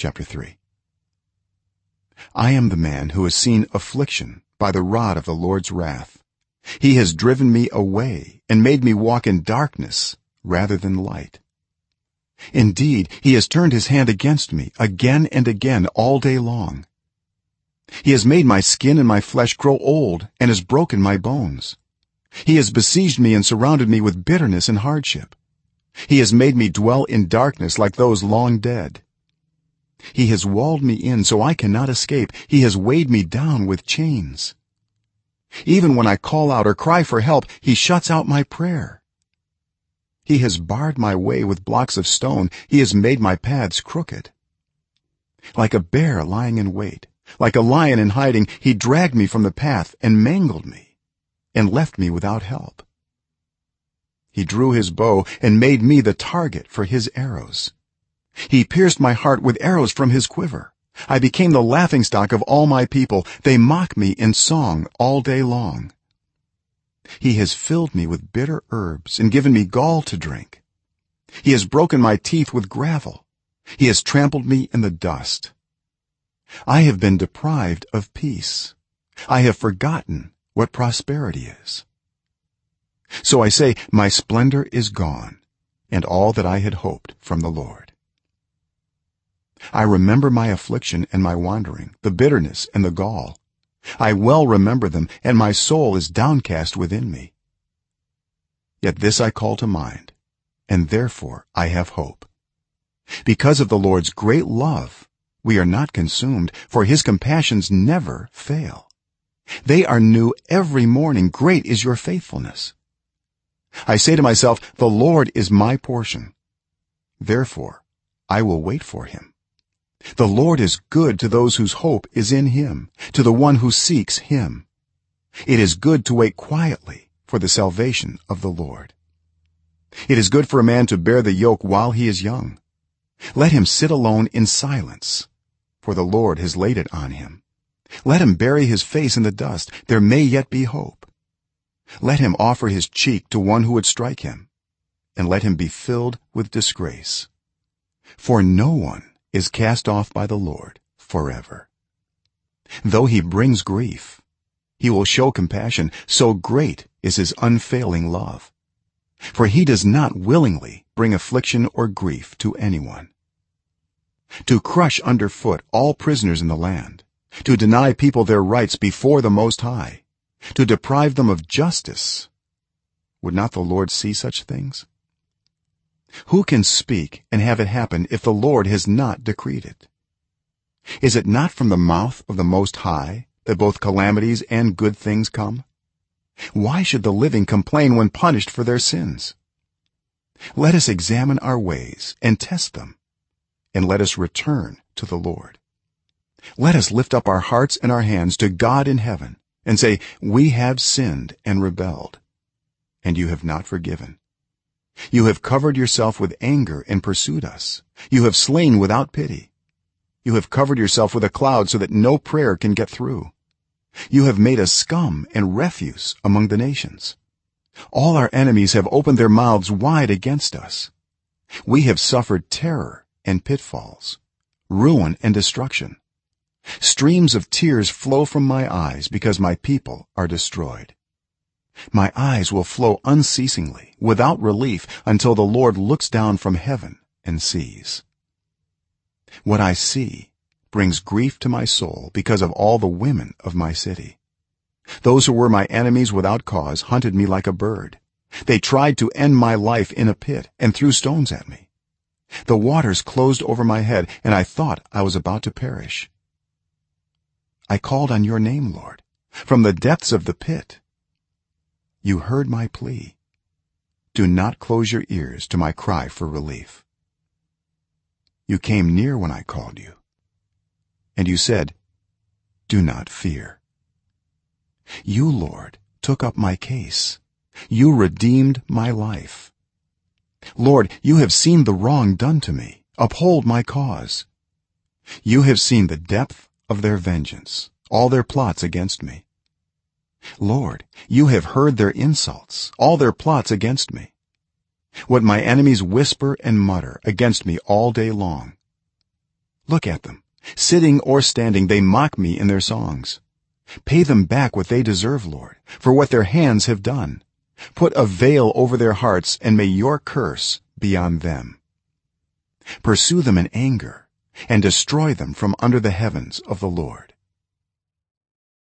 chapter 3 i am the man who has seen affliction by the rod of the lord's wrath. He has driven me away and made me walk in darkness rather than light. Indeed he has turned his hand against me again and again all day long. He has made my skin and my flesh grow old and has broken my bones. He has besieged me and surrounded me with bitterness and hardship. He has made me dwell in darkness like those long dead he has walled me in so i cannot escape. He has weighed me down with chains. Even when i call out or cry for help he shuts out my prayer. He has barred my way with blocks of stone. He has made my paths crooked. Like a bear lying in wait like a lion in hiding he dragged me from the path and mangled me and left me without help. He drew his bow and made me the target for his arrows he pierced my heart with arrows from his quiver. I became the laughingstock of all my people. They mock me in song all day long. He has filled me with bitter herbs and given me gall to drink. He has broken my teeth with gravel. He has trampled me in the dust. I have been deprived of peace. I have forgotten what prosperity is. So i say my splendor is gone and all that i had hoped from the lord i remember my affliction and my wandering the bitterness and the gall. I well remember them and my soul is downcast within me. Yet this i call to mind and therefore i have hope. Because of the lord's great love we are not consumed for his compassions never fail. They are new every morning. Great is your faithfulness. I say to myself the lord is my portion. Therefore i will wait for him the lord is good to those whose hope is in him to the one who seeks him. It is good to wait quietly for the salvation of the lord. It is good for a man to bear the yoke while he is young. Let him sit alone in silence for the lord has laid it on him. Let him bury his face in the dust. There may yet be hope. Let him offer his cheek to one who would strike him and let him be filled with disgrace. For no one is cast off by the lord forever. Though he brings grief he will show compassion. So great is his unfailing love. For he does not willingly bring affliction or grief to anyone. To crush underfoot all prisoners in the land to deny people their rights before the most high to deprive them of justice would not the lord see such things who can speak and have it happen if the lord has not decreed it? Is it not from the mouth of the most high that both calamities and good things come? Why should the living complain when punished for their sins? Let us examine our ways and test them and let us return to the lord. Let us lift up our hearts and our hands to god in heaven and say we have sinned and rebelled and you have not forgiven you have covered yourself with anger and pursued us. You have slain without pity. You have covered yourself with a cloud so that no prayer can get through. You have made a scum and refuse among the nations. All our enemies have opened their mouths wide against us. We have suffered terror and pitfalls ruin and destruction. Streams of tears flow from my eyes because my people are destroyed my eyes will flow unceasingly without relief until the lord looks down from heaven and sees. What i see brings grief to my soul because of all the women of my city. Those who were my enemies without cause hunted me like a bird. They tried to end my life in a pit and threw stones at me. The waters closed over my head and i thought i was about to perish. I called on your name lord from the depths of the pit you heard my plea. Do not close your ears to my cry for relief. You came near when i called you. And you said do not fear. You lord took up my case. You redeemed my life. Lord you have seen the wrong done to me. Uphold my cause. You have seen the depth of their vengeance all their plots against me lord you have heard their insults all their plots against me. What my enemies whisper and mutter against me all day long. Look at them sitting or standing they mock me in their songs. Pay them back what they deserve lord for what their hands have done. Put a veil over their hearts and may your curse be on them. Pursue them in anger and destroy them from under the heavens of the lord